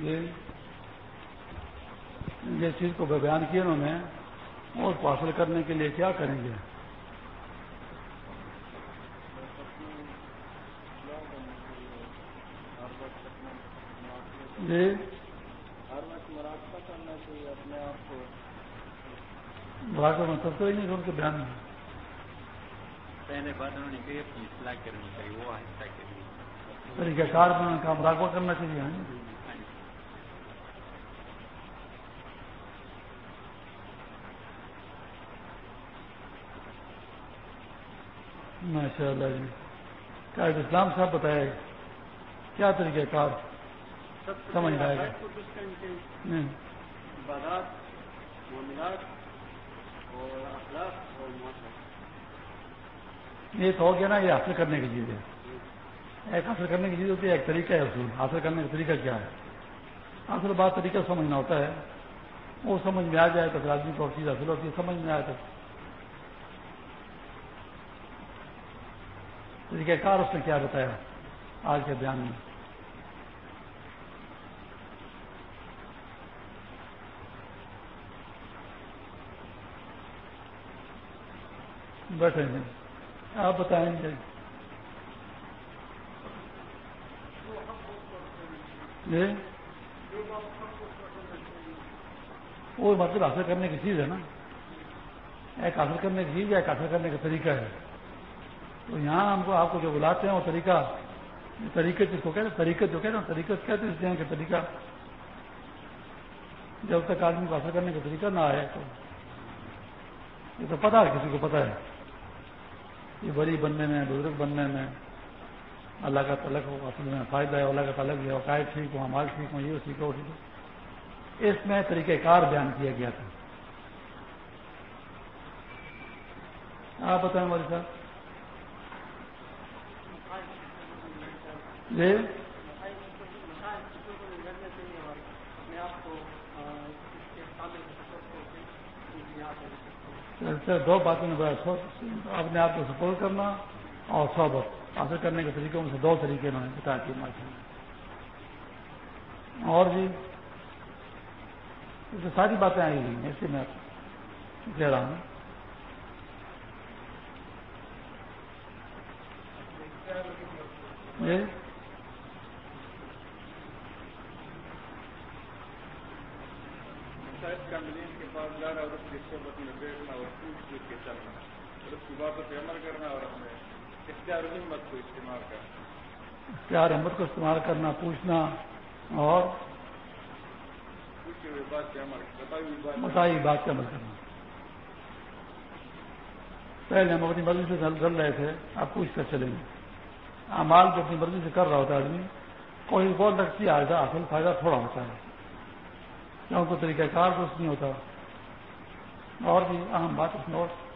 یہ جس چیز کو بیان کیا انہوں نے اور حاصل کرنے کے لیے کیا کریں گے؟ جی؟ ہر وقت مراقبہ کرنا چاہیے اپنے آپ کو مراقبہ سب سے نہیں ان کے بیان میں۔ پہلے بات انہوں نے کہی اپنی اصلاح کرنی چاہیے وہ آہستہ کرنی۔ طریقہ کار میں کا مراقبہ کرنا چاہیے ماشاء اللہ جی۔ کیا اسلام صاحب بتایا کیا طریقہ کار؟ سمجھ آئے گا۔ یہ تو ہو گیا نا یہ حاصل کرنے کی چیز ہے۔ ایک حاصل کرنے کی چیز ہوتی ہے ایک طریقہ ہے اصول۔ حاصل کرنے کا طریقہ کیا ہے؟ اصل بات طریقہ سمجھنا ہوتا ہے۔ وہ سمجھ میں آ جائے تو پھر آدمی کو چیز حاصل ہوتی ہے سمجھ میں آئے تو۔ طریقہ کار اس نے کیا بتایا آج کے بیان میں؟ بیٹھے ہیں۔ آپ بتائیں گے وہ مطلب حاصل کرنے کی چیز ہے نا۔ ایک حاصل کرنے کی چیز ہے ایک حاصل کرنے کا طریقہ ہے۔ تو یہاں ہم کو آپ کو جو بلاتے ہیں وہ طریقہ، طریقے جس کو کہتے ہیں، طریقے جو کہتے ہیں، طریقے کہتے ہیں کہ طریقہ جب تک آدمی کو حاصل کرنے کا طریقہ نہ آئے تو یہ تو پتا ہے، کسی کو پتا ہے۔ یہ بڑی بننے میں، بزرگ بننے میں اللہ کا تعلق ہو، اصل میں فائدہ ہے، اللہ کا تعلق ہے عقائد ٹھیک ہو ہمارے ٹھیک ہوں، یہ سیکھو ٹھیک اس میں طریقہ کار بیان کیا گیا تھا۔ آپ بتائیں ہمارے صاحب جی؟ اچھا، دو باتوں میں اپنے آپ کو سپورٹ کرنا اور صحبت حاصل کرنے کے طریقوں میں سے دو طریقے انہوں نے بتا دیے ماشاء اور جی اس ساری باتیں آئی ہوئی ہیں، ایسے میں کہہ رہا ہوں۔ جی کے پاس جا رہا اور اس میں بیٹھنا اور پوچھ پوچھ کے چلنا اور اس کی باتوں پہ عمل کرنا اور اپنے اختیار ہمت کو استعمال کرنا۔ اختیار ہمت کو استعمال کرنا پوچھنا اور بتائی بات۔ پہ عمل کرنا۔ پہلے ہم اپنی مرضی سے چل رہے تھے آپ پوچھ کر چلیں گے۔ امال جو اپنی مرضی سے کر رہا ہوتا ہے آدمی کوئی بہت لگتی ہے اصل فائدہ تھوڑا ہوتا ہے۔ کیوں؟ کو طریقہ کار درست نہیں ہوتا۔ اور بھی اہم بات اس میں اور۔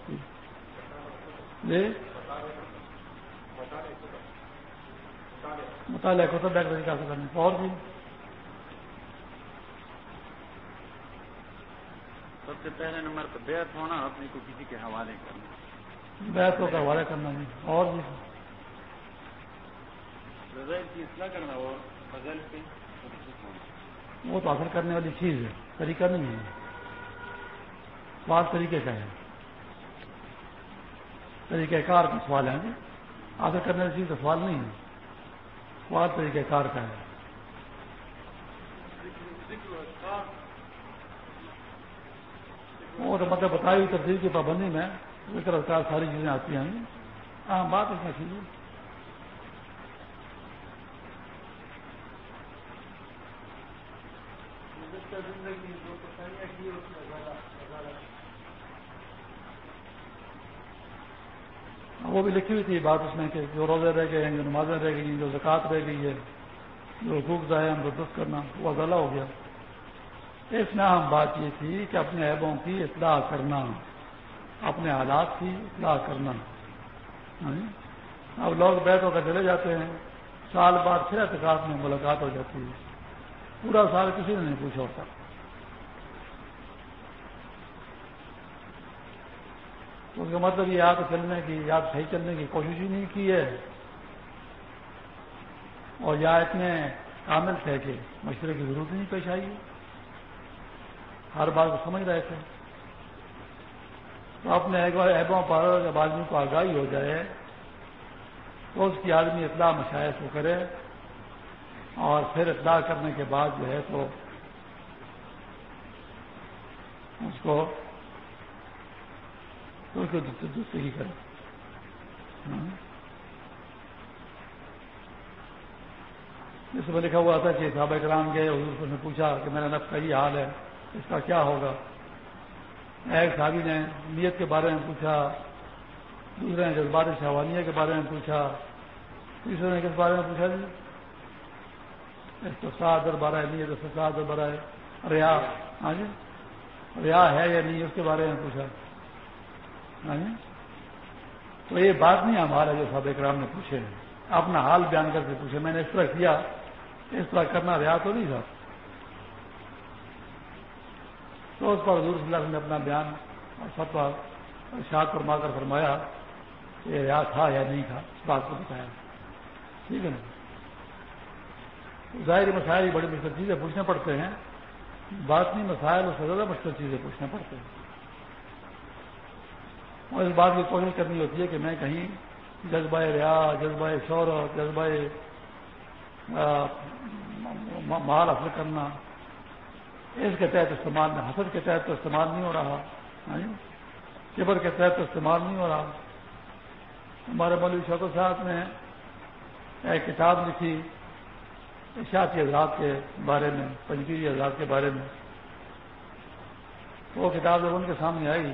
مطالعہ کو تو بیک طریقہ سے کرنے اور بھی؟ سب سے پہلے نمبر پہ بیت ہونا اپنے کو کسی کے حوالے کرنا۔ بیت کو حوالے کرنا نہیں اور بھی؟ کی اصلاح کرنا پہ وہ تو حاصل کرنے والی چیز ہے طریقہ نہیں ہے۔ بات طریقے کا ہے۔ طریقہ کار کا سوال ہے جی۔ حاصل کرنے والی چیز کا سوال نہیں ہے۔ بات طریقہ کار کا ہے۔ وہ تو مطلب بتائی ہوئی تبدیل کی پابندی میں ذکر کار ساری چیزیں آتی ہیں۔ ہاں بات اس میں چیز وہ بھی لکھی ہوئی تھی بات اس میں کہ جو روزے رہ گئے ہیں، جو نمازیں رہ گئی ہیں، جو زکوٰۃ رہ گئی ہے، جو حقوق ضائع ہم درست کرنا، وہ ازالہ ہو گیا۔ اس میں اہم بات یہ تھی کہ اپنے عیبوں کی اطلاع کرنا، اپنے حالات کی اطلاع کرنا۔ ہاں جی؟ اب لوگ بیٹھ ہو کر چلے جاتے ہیں، سال بعد پھر اعتکاف میں ملاقات ہو جاتی ہے۔ پورا سال کسی نے نہیں پوچھا ہوتا۔ اس کا مطلب یہ آپ چلنے کی آپ صحیح چلنے کی کوشش ہی نہیں کی ہے۔ اور یا اتنے کامل تھے کہ مشورے کی ضرورت نہیں پیش آئی۔ ہر بات کو سمجھ رہے تھے۔ تو اپنے ایبوں پر جب آدمی کو آگاہی ہو جائے، تو اس کی آدمی اطلاع مشاعر کو کرے اور پھر اطلاع کرنے کے بعد جو ہے تو اس کو دوسری کرے ہاں۔ جس میں لکھا ہوا تھا کہ صحابہ کرام گئے حضور نے پوچھا کہ میرا نفس کا یہ حال ہے، اس کا کیا ہوگا؟ ایک صحابی نے نیت کے بارے میں پوچھا، دوسرے نے جذبات شہوانیہ کے بارے میں پوچھا، تیسرے نے کس بارے میں پوچھا جی؟ اس اور بارہ نیت اس اور بارہ ریا ہاں جی؟ ریا ہے یا نہیں، اس کے بارے میں پوچھا۔ تو یہ بات نہیں ہمارا جو صاحب اکرام نے پوچھے اپنا حال بیان کر کے پوچھے۔ میں نے اس طرح کیا، اس طرح کرنا ریا تو نہیں تھا۔ تو اس پر حضور صلی اللہ علیہ وسلم نے اپنا بیان اور فتوا ارشاد فرما کر فرمایا کہ ریا تھا یا نہیں تھا، اس بات کو بتایا۔ ٹھیک ہے نا؟ ظاہری مسائل بڑی مشکل چیزیں پوچھنے پڑتے ہیں۔ بات نہیں، مسائل اس سے زیادہ مشکل چیزیں پوچھنے پڑتے ہیں۔ اور اس بات کی کوشش کرنی ہوتی ہے کہ میں کہیں جذبہ ریا، جذبہ شہرت، جذبہ مال حاصل کرنا۔ اس کے تحت استعمال میں، حسد کے تحت تو استعمال نہیں ہو رہا کبر کے تحت تو استعمال نہیں ہو رہا۔ ہمارے مولوی شوق صاحب نے ایک کتاب لکھی اشاعتی حضرات کے بارے میں پنجیری حضرات کے بارے میں۔ وہ کتاب جب ان کے سامنے آئی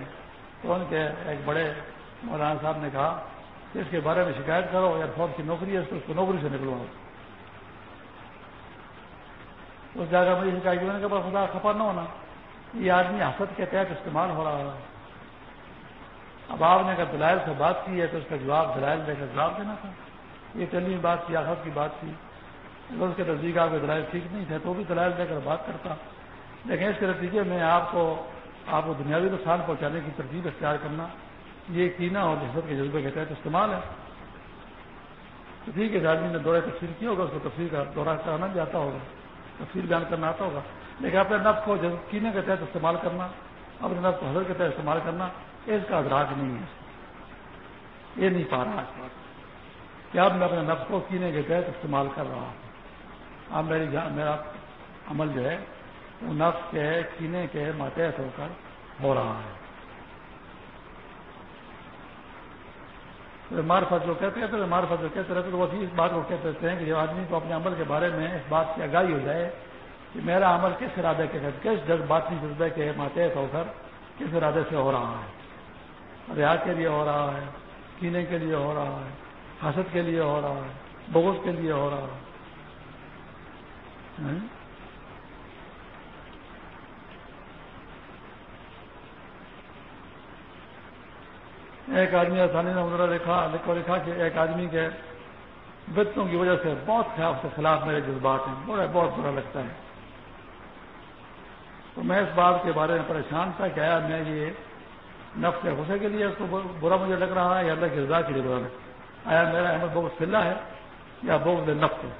تو ان کے ایک بڑے مولانا صاحب نے کہا کہ اس کے بارے میں شکایت کرو یا فوج کی نوکری ہے، اس کو نوکری سے نکلواؤ۔ اس جگہ مجھے شکایت نے کہا خدا خفا نہ ہونا۔ یہ آدمی حسد کے تحت استعمال ہو رہا ہے۔ اب آپ نے اگر دلائل سے بات کی ہے تو اس کا جواب دلائل دے کر جواب دینا تھا۔ یہ چلی بات تھی، آخر کی بات تھی۔ اگر اس کے نزدیک آپ کے دلائل ٹھیک نہیں تھے تو بھی دلائل دے کر بات کرتا۔ لیکن اس کے نتیجے میں آپ کو آپ کو دنیاوی نقصان پہنچانے کی ترتیب اختیار کرنا، یہ کینا اور جسد کے جذبے کے تحت استعمال ہے۔ ٹھیک ہے آدمی نے دورہ تفصیل کیا ہوگا، اس کو تفصیل کا دورہ کرانا بھی آتا ہوگا تفصیل بیان کرنا آتا ہوگا۔ لیکن اپنے نفس کو کینے کے تحت استعمال کرنا، اپنے نفس کو حضرت کے تحت استعمال کرنا، اس کا ادراک نہیں ہے۔ یہ نہیں پا رہا۔ کہ اب میں اپنے نفس کو کینے کے تحت استعمال کر رہا ہوں؟ اب میری میرا عمل جو ہے وہ نفس کے کینے کے ماتحت ہو کر ہو رہا ہے۔ مارفت جو کہتے ہیں تو مارفت جو کہتے رہتے تو وہ اس بات کو کہتے رہتے ہیں کہ جب آدمی کو اپنے عمل کے بارے میں اس بات کی آگاہی ہو جائے کہ میرا عمل کس ارادے کے کس جذباتی جذبے کے ماتحت ہو کر کس ارادے سے ہو رہا ہے۔ ریا کے لیے ہو رہا ہے، کینے کے لیے ہو رہا ہے، حسد کے لیے ہو رہا ہے، بغض کے لیے ہو رہا ہے۔ ہاں؟ ایک آدمی آسانی نے مدرا لکھا لکھا لکھا کہ ایک آدمی کے بچوں کی وجہ سے بہت خلاف کے خلاف میرے جذبات ہیں، بڑا، بہت برا لگتا ہے۔ تو میں اس بات کے بارے میں پریشان تھا کہ آیا میں یہ نفس غصے کے لیے اس کو برا مجھے لگ رہا ہے یا اللہ کی رضا کے لیے برا لگ آیا میرا احمد بہت سلا ہے یا بغض نفس ہے؟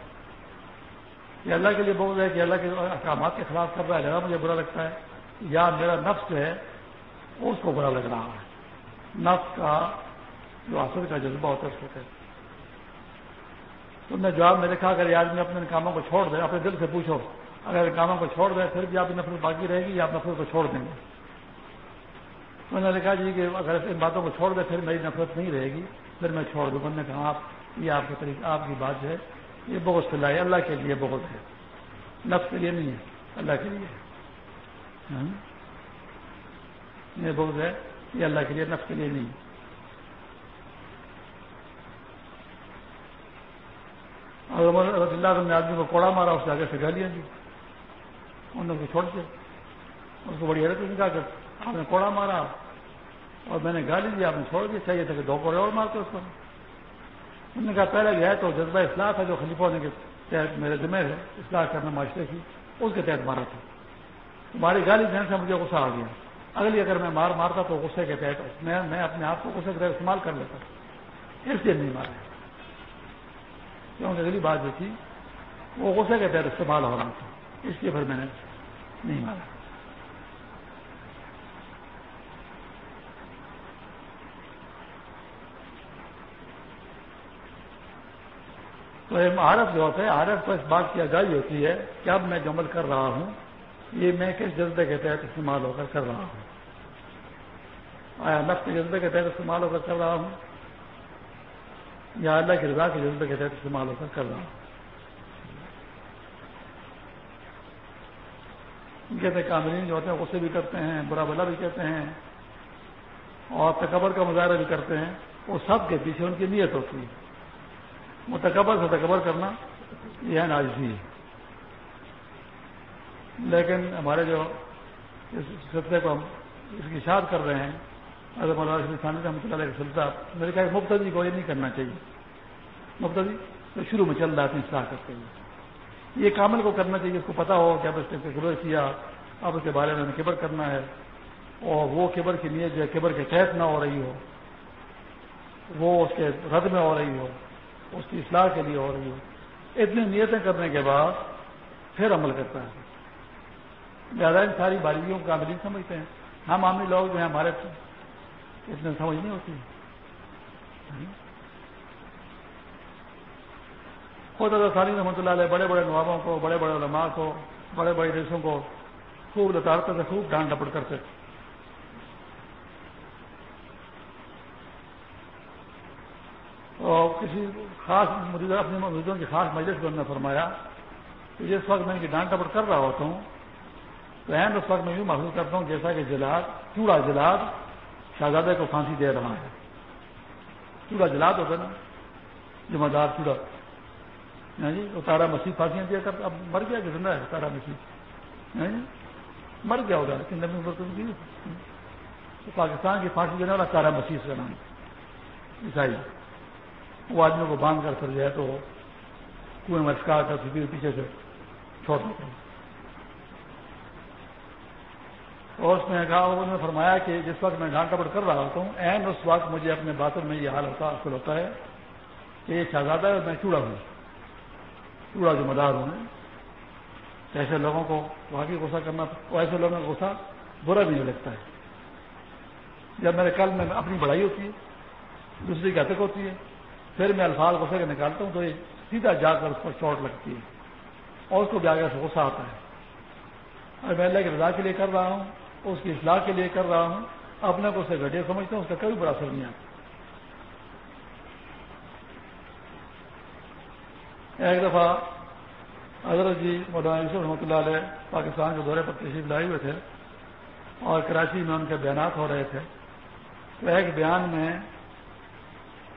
یہ اللہ کے لیے بغض ہے کہ اللہ کے احکامات کے خلاف کر رہا ہے زیادہ مجھے برا لگتا ہے؟ یا میرا نفس جو ہے اس کو برا لگ رہا ہے؟ نفس کا جو اثر کا جذبہ ہوتا ہے اس کو تو نے جواب میں لکھا اگر یہ آدمی اپنے کاموں کو چھوڑ دے اپنے دل سے پوچھو، اگر کاموں کو چھوڑ دے پھر بھی آپ نفرت باقی رہے گی یا آپ نفرت کو چھوڑ دیں گے؟ میں نے لکھا جی کہ اگر ان باتوں کو چھوڑ دے پھر میری نفرت نہیں رہے گی، پھر میں چھوڑ دوں میں نے کہا، آپ، یہ آپ کا طریقہ آپ کی بات ہے۔ یہ بہت سلائی اللہ کے لیے بہت ہے۔ نفس کے لیے نہیں ہے، اللہ کے لیے ہاں؟ یہ بہت ہے۔ یہ اللہ کے لیے نفس کے لیے نہیں۔ اور رضی اللہ نے آدمی کو کوڑا مارا، اس سے آگے سے گالیاں دی۔ انہوں نے چھوڑ دیا۔ اس کو بڑی حیرت کہا کہ آپ نے کوڑا مارا اور میں نے گالی دی، آپ نے چھوڑ دیا، چاہیے تھا کہ دو کوڑے اور مارتے اس پر انہوں نے کہا پہلے جو ہے تو جذبہ اصلاح تھا جو خلیفوں نے کے تحت میرے ذمہ ہے، اصلاح کرنا معاشرے کی، اس کے تحت مارا تھا۔ تمہاری گالی دینے سے مجھے غصہ آ گیا۔ اگلی اگر میں مار مارتا تو غصے کے تحت میں میں اپنے آپ کو غصے کے تحت استعمال کر لیتا۔ اس لیے نہیں مارا کیونکہ اگلی بات جو تھی، وہ غصے کے تحت استعمال ہو رہا تھا۔ اس لیے پھر میں نے نہیں مارا۔ تو یہ عارف جو ہوتا ہے عارف کو اس بات کی آگاہی ہوتی ہے کہ اب میں جو عمل کر رہا ہوں یہ میں کس جذبے کے تحت استعمال ہو کر کر رہا ہوں؟ آیا نفس کے جذبے کے تحت استعمال ہو کر کر رہا ہوں؟ یا اللہ کی رضا کے جذبے کے تحت استعمال ہو کر کر رہا ہوں؟ کہتے کامرین جو ہوتے ہیں، غصے بھی کرتے ہیں، برا بلا بھی کہتے ہیں، اور تکبر کا مظاہرہ بھی کرتے ہیں، وہ سب کے پیچھے ان کی نیت ہوتی ہے۔ وہ تکبر سے تکبر کرنا یہ ہے ناجی ہے لیکن ہمارے جو اس سلسلے کو ہم اس کی اشاعت کر رہے ہیں اگر مولانا ثانی رحمۃ اللہ علیہ سلسلہ، میرے خیال مفتی کو یہ نہیں کرنا چاہیے۔ مفتی تو شروع میں چل رہا تھا اصلاح کرتے ہوئے۔ یہ کامل کو کرنا چاہیے، اس کو پتا ہو کہ اب اس نے قبر کیا، اب اس کے بارے میں کبر کرنا ہے۔ اور وہ کبر کی نیت جو ہے، کبر کے تحت نہ ہو رہی ہو۔ وہ اس کے رد میں ہو رہی ہو، اس کی اصلاح کے لیے ہو رہی ہو۔ اتنی نیتیں کرنے کے بعد پھر عمل کرتا ہے۔ زیادہ ان ساری باریکیوں کو قابل سمجھتے ہیں۔ ہم عامی لوگ جو ہیں، ہمارے اتنے سمجھ نہیں ہوتی۔ خود اگر ساری رحمۃ اللہ علیہ بڑے بڑے نوابوں کو، بڑے بڑے علماء کو، بڑے بڑے دیشوں کو خوب لتاڑتے تھے خوب ڈانٹ ڈپٹ کرتے۔ تھے اور کسی خاص مریض اپنے مریضوں کی خاص مجلس کو انہوں نے فرمایا کہ جس وقت میں ان کی ڈانٹ ڈپٹ کر رہا ہوتا ہوں تو اہم اس وقت میں یوں محسوس کرتا ہوں، جیسا کہ جلاد، چوڑا جلاد شہزادے کو پھانسی دے رہا ہے۔ چوڑا جلاد ہوتا نا ذمہ دار چوڑا ہاں جی وہ تارا مسیح پھانسیاں دیا کر اب مر گیا کہ زندہ ہے؟ تارا مسیح۔ ہاں جی؟ مر گیا ہوگا لیکن نبی تو پاکستان کی پھانسی دینے والا تارا مسیح کا نام عیسائی۔ وہ آدمی کو باندھ کر پھر جائے تو کنویں میں کر پیچھے سے چھوڑ دیتے ہیں۔ اور اس نے کہا، انہوں نے فرمایا کہ جس وقت میں ڈانٹ ڈپٹ کر رہا ہوتا ہوں این اس وقت مجھے اپنے باطن میں یہ حال ہوتا حاصل ہوتا ہے کہ یہ شہزادہ ہے اور میں چوڑا ہوں۔ چوڑا ذمہ دار ہوں ایسے لوگوں کو واقعی غصہ کرنا، ایسے لوگوں کو غصہ برا بھی نہیں لگتا ہے۔ جب میرے کل میں اپنی بڑھائی ہوتی ہے، دوسری کی ہتک ہوتی ہے، پھر میں الفاظ غصے کے نکالتا ہوں تو یہ سیدھا جا کر اس پر چوٹ لگتی ہے اور اس کو بھی آگے سے غصہ آتا ہے۔ اور میں اللہ کی رضا کے لیے کر رہا ہوں۔ اس کی اصلاح کے لیے کر رہا ہوں، اپنے کو اسے گھٹیا سمجھتا ہوں، اس کا کبھی بڑا اثر نہیں آتا ایک دفعہ حضرت جی مولانا یوسف رحمۃ اللہ علیہ پاکستان کے دورے پر تشریف لائے ہوئے تھے اور کراچی میں ان کے بیانات ہو رہے تھے۔ تو ایک بیان میں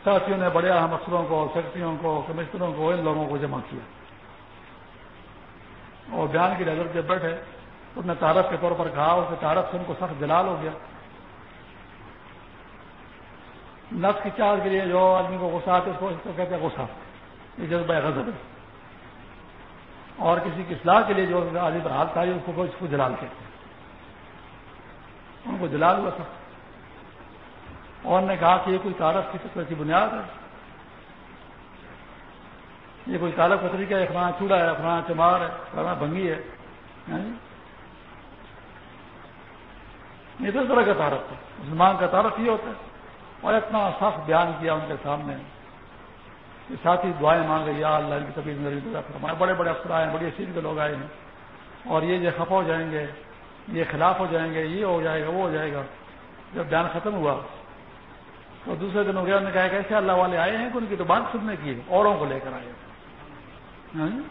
ساتھیوں نے بڑے اہم افسروں کو سیکٹریوں کو، کمشنروں کو، ان لوگوں کو جمع کیا۔ اور بیان کی نظر جب بیٹھے اس نے تارف کے طور پر کہا، اس کے تارف سے ان کو سخت جلال ہو گیا۔ نفس کی چار کے لیے جو آدمی کو غصہ آتے اس کو اس کو کہتے ہیں غصہ۔ یہ جذبہ غضب ہے۔ اور کسی کی اصلاح کے لیے جو آدمی پر ہاتھ آئی اس کو اس کو جلال کہتے ہیں۔ ان کو جلال ہوا تھا۔ اور نے کہا کہ یہ کوئی تارف کی فکر کی بنیاد ہے۔ یہ کوئی تالب کا طریقہ ہے فلانا چوڑا ہے فلانا چمار ہے فلانا بھنگی ہے۔ یعنی یہ تو طرح کا تعارف ہے۔ مسلمان کا تعارف یہ ہوتا ہے۔ اور اتنا سخت بیان کیا ان کے سامنے۔ کہ ساتھ ہی دعائیں مانگے یا اللہ کی طبیعت ہمارے بڑے بڑے افسر آئے ہیں، بڑی اصل کے لوگ آئے ہیں۔ اور یہ جو خفا ہو جائیں گے، یہ خلاف ہو جائیں گے، یہ ہو جائے گا، وہ ہو جائے گا۔ جب بیان ختم ہوا، تو دوسرے دن ہو گیا، انہوں نے کہا کہ ایسے اللہ والے آئے ہیں؟ کہ ان کی تو بات سننے کی اوروں کو لے کر آئے۔ ہاں جی؟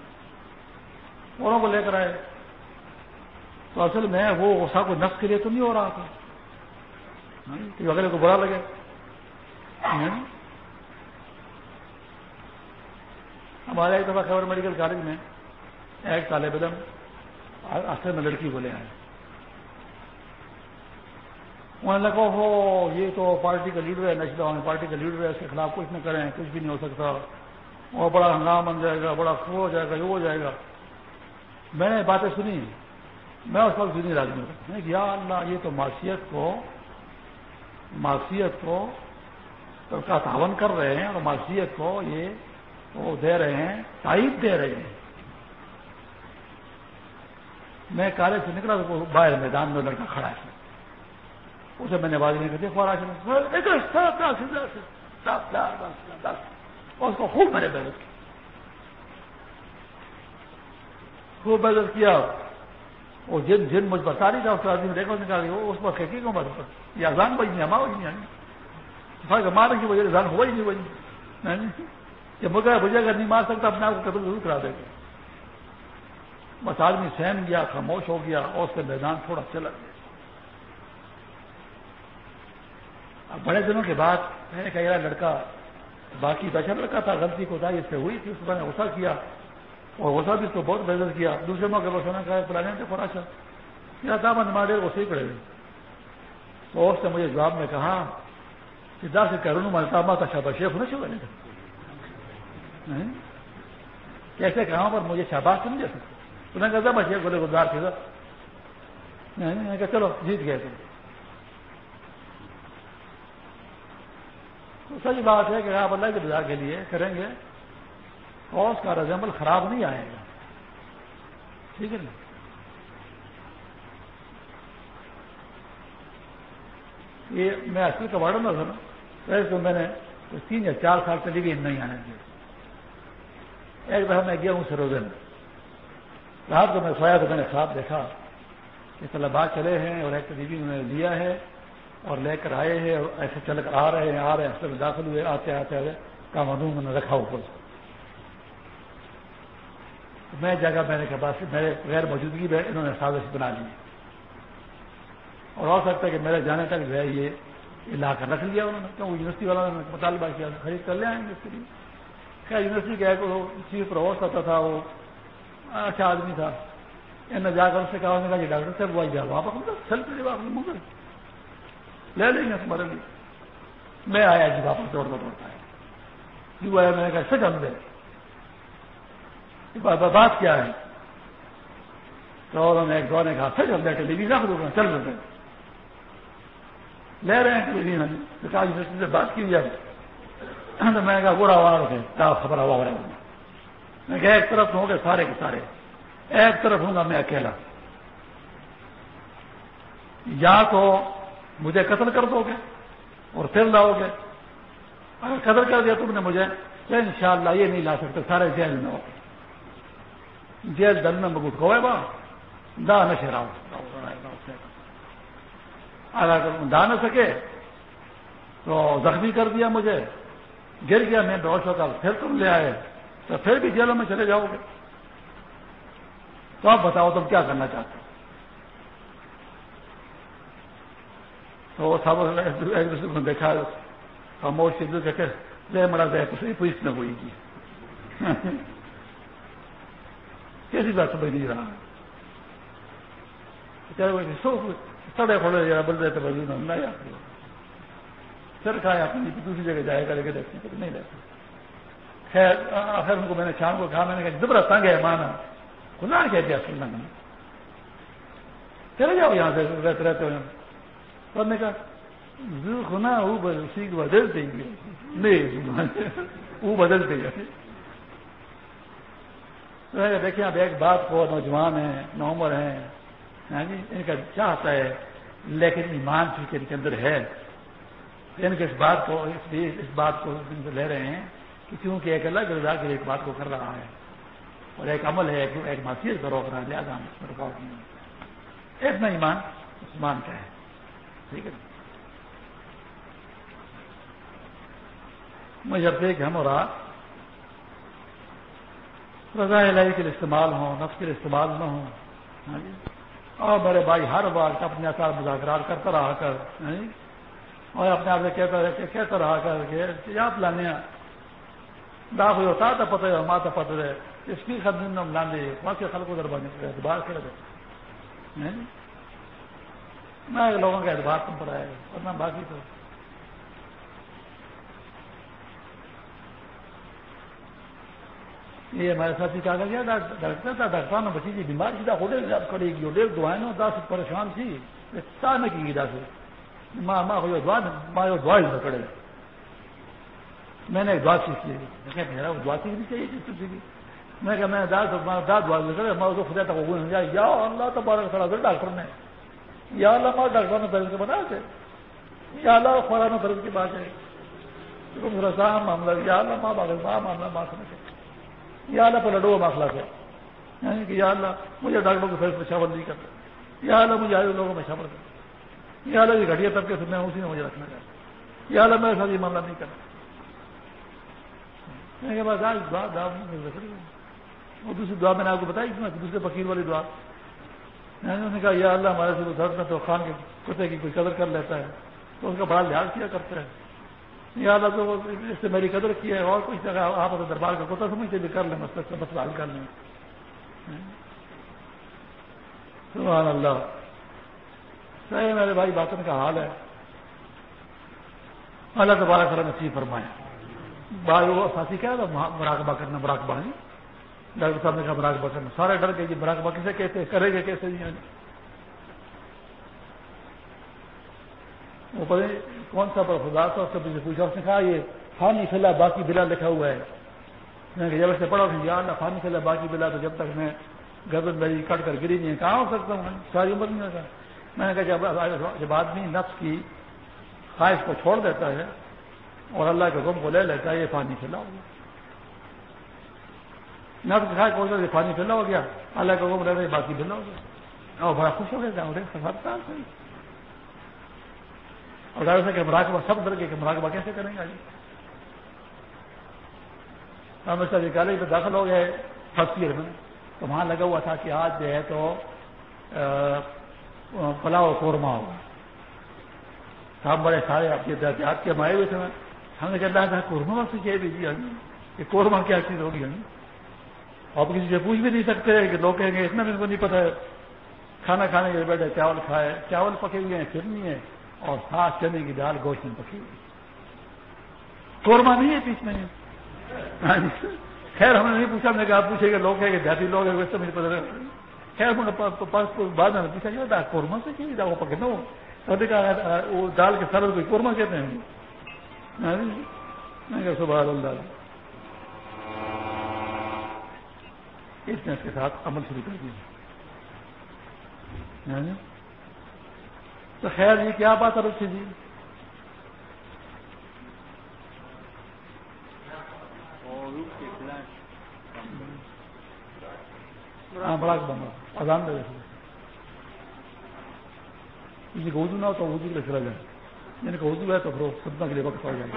اوروں کو لے کر آئے۔ تو اصل میں وہ غصہ کو نفس کے لیے تو نہیں ہو رہا تھا۔ ہاں؟ کہ کو برا لگے۔ ہاں؟ ہمارے ایک دفعہ خبر میڈیکل کالج میں ایک طالب علم اصل میں لڑکی بولے آئے۔ انہوں نے لگا ہو، یہ تو پارٹی کا لیڈر ہے نیشنل پارٹی کا لیڈر ہے، اس کے خلاف کچھ نہ کریں، کچھ بھی نہیں ہو سکتا۔ اور بڑا ہنگام بن جائے گا، بڑا کھو ہو جائے گا، یہ ہو جائے گا۔ میں نے باتیں سنی۔ میں اس وقت سنی راجمی میں یا اللہ یہ تو معاشیت کو معاشیت کو کا تعاون کر رہے ہیں اور معاشیت کو یہ وہ دے رہے ہیں تائید دے رہے ہیں میں کالج سے نکلا تو باہر میدان میں لڑکا کھڑا ہے اسے میں نے بات نہیں کرتی اور اس کو خوب میں نے محنت کی خوب محنت کیا وہ جن جن مجھ پر ساری تھا اس آدمی دیکھو نکال اس پر کھینکی کو مت یہ اذان بجی نہیں ہما بجی نہیں مارنے کی وجہ اذان ہوا ہی نہیں بجی کہ مگر بجے اگر نہیں مار سکتا، اپنے آپ کو قتل ضرور کرا دے گا۔ بس آدمی سہم گیا، خاموش ہو گیا، اور اس کا میدان تھوڑا چلا گیا۔ اب بڑے دنوں کے بعد میں نے کہا، یار لڑکا، باقی بچا لڑکا تھا، غلطی کو تھا اس سے ہوئی تھی، اس میں نے غصہ کیا۔ اور غصہ بھی اس کو بہت بحث کیا۔ دوسرے موقع پر سونا کہا پرانے تھے تھوڑا سا کیا تھا میں نماز وہ صحیح پڑے گا تو اس نے مجھے جواب میں کہا کہ دا سے کروں ملتا ماتا شابا شیخ ہونا چاہیے۔ کیسے کہاں پر مجھے شاباش سمجھے انہوں نے کہا میں شیخ بولے گزار تھے۔ کہا چلو، جیت گئے تم۔ سچ بات ہے کہ آپ اللہ کے بجا کے لیے کریں گے۔ اور اس کا رض عمل خراب نہیں آئے گا۔ ٹھیک ہے نا؟ یہ میں اصل کا واڑا نہ تھا نا تو میں نے تین یا چار سال ٹیلی ویژن نہیں آنے دیا۔ ایک دفعہ میں گیا ہوں سروزن۔ رات کو میں سویا تو میں نے خواب دیکھا کہ طلبا چلے ہیں اور ایک ٹی انہوں نے لیا ہے اور لے کر آئے ہیں اور ایسے چل کر آ رہے ہیں، آ رہے ہیں میں داخل ہوئے، آتے آتے آئے کام انہوں نے رکھا اوپر سے۔ میں جگہ میں نے کہا میرے غیر موجودگی میں انہوں نے سازش بنا لی اور ہو سکتا ہے کہ میرے جانے تک جو ہے یہ لا کر رکھ لیا انہوں نے کیوں یونیورسٹی والا نے مطالبہ کیا خرید کر لے آئیں گے اس کے لیے۔ خیر، یونیورسٹی کا ایک چیف پرووسٹ آتا تھا وہ اچھا آدمی تھا۔ انہوں نے جا کر اس سے کہا کہ ڈاکٹر صاحب، وہ جا واپس چل پڑے واپس مگر لے لیں گے تمہارے لیے میں آیا جی واپس دوڑتا دوڑتا ہے جو آیا میں نے کہا، سچ ہم دے۔ بات کیا ہے؟ تو انہوں نے ایک دور نے کہا سچ ہم دے ٹیلی رکھ دو چل رہے ہیں لے رہے ہیں ٹیلی ویژن یونیورسٹی سے بات کی جائے تو میں نے کہا برا ہوا رکھے کیا خبر ہوا ہوا۔ میں کہا، ایک طرف ہوں گے سارے کے سارے۔ ایک طرف ہوں گا میں اکیلا۔ یا تو مجھے قتل کر دو گے اور پھر لاؤ گے۔ اگر قتل کر دیا تم نے مجھے، تو ان شاء اللہ یہ نہیں لا سکتے، سارے جیل میں ہو جیل دل میں مگوٹ کو با، دا نہ اگر دا نہ سکے، تو زخمی کر دیا مجھے۔ گر گیا میں بہت ہو پھر تم لے آئے، تو پھر بھی جیلوں میں چلے جاؤ گے۔ تو آپ بتاؤ تم کیا کرنا چاہتے تو سب ایک دوسرے کو دیکھا، خاموش ایک دوسرے کے، لے مرا دے پولیس ہوئی گی۔ کیسی بات سمجھ نہیں رہا ہے سڑے کھولے جا بول رہے تھے بھائی نہ پھر کھایا اپنی دوسری جگہ جائے گا لیکن دیکھنے نہیں رہتے خیر آخر ان کو میں نے شام کو کہا میں نے کہا دبرا تنگ ہے مانا کھلا کیا دیا سننا چلے جاؤ یہاں سے رہتے رہتے ہوئے اور نے کہا زو خنا وہ اسی کو بدل دیں گے نہیں وہ بدل دیں گے دیکھیں اب ایک بات کو نوجوان ہیں نومر ہیں جی؟ ان کا چاہتا ہے؟ لیکن ایمان چونکہ ان کے اندر ہے۔ یعنی ان کے اس بات کو اس لیے اس بات کو لے رہے ہیں کہ کیونکہ ایک الگ رضا کے ایک بات کو کر رہا ہے۔ اور ایک عمل ہے، ایک معصیت کا روک رہا ہے، لہٰذا ہم رکاوٹ نہیں اتنا ایمان عثمان کا ہے۔ ٹھیک ہے میں جب سے کہ ہم اور آپ رضا الہی کے لیے استعمال ہوں، نفس کے لیے استعمال نہ ہوں ہاں جی؟ اور میرے بھائی ہر بار اپنے ساتھ مذاکرات کرتا رہا کر ہاں جی؟ اور اپنے آپ سے کہتا رہے کہتا رہا کر کہ آپ لانے داخ ہوتا تھا پتہ ہے ماتا پتہ ہے، اس کی خدمت ہم لانے، وہاں کے خلق کو دربانے اعتبار کر دے ہاں جی؟ میں لوگوں کا اعتبار تم پر آئے گا ورنہ باقی تو یہ ہمارے ساتھی کہا گیا ڈاکٹر تھا ڈاکٹر نے بچی کی بیمار سیدھا ہوٹل کڑے گی، ہوٹل دعائیں نا دس پریشان تھی۔ تا نہ کی گی دس ماں ماں کو دعا ماں کو دعا نہ پڑے میں نے دعا سیکھ لی میرا دعا سیکھنی چاہیے جس کی میں کہ میں داد داد دعا لے کر میں اس کو خدا تک یا اللہ تو بارہ کھڑا کر ڈاکٹر نے۔ یا اللہ ہمارے ڈاکٹر نے درد کے بنا کے یا اللہ خوراک درد کی بات ہے معاملہ، یا اللہ ماں باغ ماں معاملہ ماں سمجھے یا اللہ پہ لڈو مسئلہ سے؟ یعنی کہ یا اللہ مجھے ڈاکٹروں کے فیصلے شامل نہیں کرتا یا اللہ مجھے آئے لوگوں میں شامل کرتا یا اللہ یہ گھٹیا طبقے سے میں اسی میں مجھے رکھنا چاہتا۔ یا اللہ میرے ساتھ یہ معاملہ نہیں کرتا۔ دعا دعا وہ دوسری دعا میں نے آپ کو بتائی دوسرے فقیر والی دعا۔ انہوں نے کہا یا اللہ ہمارے سے درد میں تو خان کے کتے کی کوئی قدر کر لیتا ہے، تو اس کا بڑا لحاظ کیا کرتا ہے۔ یا اللہ تو اس سے میری قدر کی ہے اور کچھ جگہ آپ اپنے دربار کا کتا سمجھتے بھی کر لیں، مسئلہ سے مسئلہ حل کر لیں۔ سبحان اللہ۔ صحیح میرے بھائی، باطن کا حال ہے۔ اللہ تبارہ کرا نصیب فرمائے بھائی، وہ ساتھی کیا تھا؟ مراقبہ کرنا، مراقبہ، نہیں؟ ڈاکٹر صاحب نے کہا مراقبہ کرنا۔ سارے ڈر کے جی مراقبہ کسے کہتے کرے گے کیسے؟ جی وہ پتہ کون سا پر خدا تھا، اس سے پوچھا اس نے کہا، یہ فانی فلا باقی بلا لکھا ہوا ہے۔ میں نے جب سے پڑھا یا اللہ، فانی فلا باقی بلا تو جب تک میں گردن میری کٹ کر گری نہیں کہاں ہو سکتا ہوں؟ ساری عمر نہیں ہوتا میں نے کہا، جب جب آدمی نفس کی خواہش کو چھوڑ دیتا ہے اور اللہ کے حکم کو لے لیتا ہے، یہ پانی پھیلا ہو گیا۔ نفس کی خواہش پہنچا یہ پانی پھیلا ہو گیا۔ اللہ کا حکم رہتا ہے باقی پھیلا ہو گیا۔ اور بڑا خوش ہو گیا اور ڈاکٹر صاحب کہ مراقبہ سب در کے مراقبہ کیسے کریں گے جی ہمیشہ کالج میں داخل ہو گئے فرسٹ ایئر میں۔ تو وہاں لگا ہوا تھا کہ آج جو ہے تو پلاؤ قورمہ ہوگا۔ ہم بڑے سارے آپ کے دیہات کے ہم آئے ہوئے تھے۔ ہم نے کہا تھا قورمہ سے کہہ دیجیے کہ قورمہ کیا چیز ہوگی ہم آپ کسی سے پوچھ بھی نہیں سکتے کہ لوگ کہیں گے، اتنا بھی کو نہیں پتا ہے۔ کھانا کھانے کے لیے بیٹھے، چاول کھائے، چاول پکے ہوئے ہیں پھر نہیں ہے اور ساتھ چنے کی دال گوشت میں پکی ہوئی قورمہ نہیں ہے پیچ میں؟ ہاں جی۔ خیر، ہم نے نہیں پوچھا میں کہا، آپ پوچھے گا لوگ کہ جاتی لوگ ہیں، ویسے مجھے پتا خیر پاس بعد میں پوچھا گیا قورمہ سے کی وہ پکے نو کہا، وہ دال کے سر کوئی قورمہ کہتے ہیں؟ ہاں جی۔ میں کہا صبح اللہ۔ اس نے اس کے ساتھ عمل شروع کر دیا۔ ہاں جی۔ تو خیر جی کیا بات ہے رکھی جی؟ ہاں بڑا اچھا بندہ۔ اذان دے کسی کو اردو نہ ہو تو اردو لے چلا جائے یعنی کہ اردو ہے تو پھر خدمت کے لیے وقت ہو جائے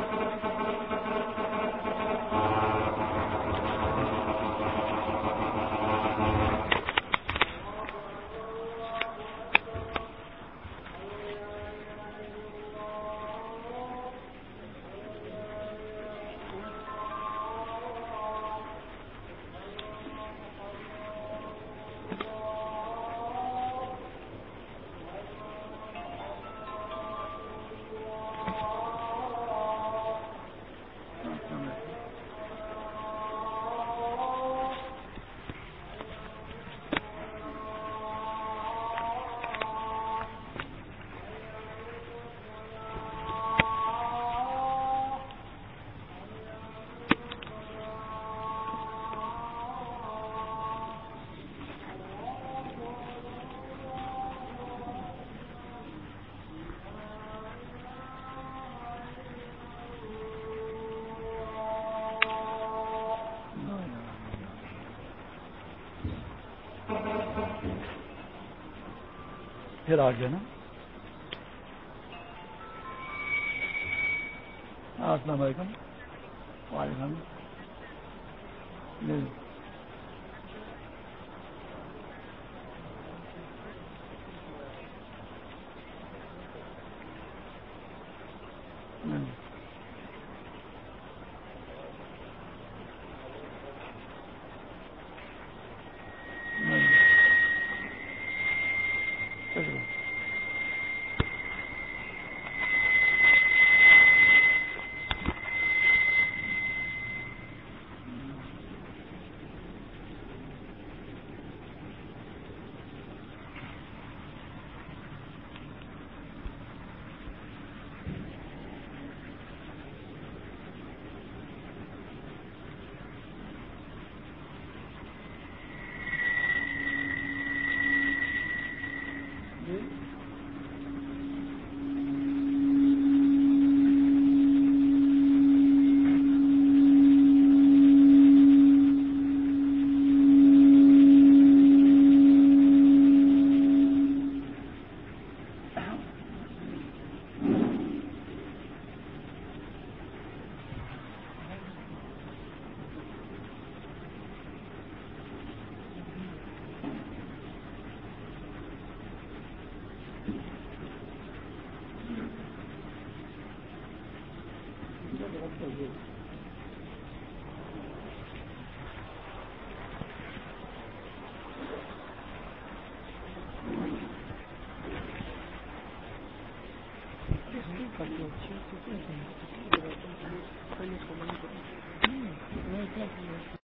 پھر آ گیا نا۔ السلام علیکم۔ وعلیکم السلام۔ جی۔ جی۔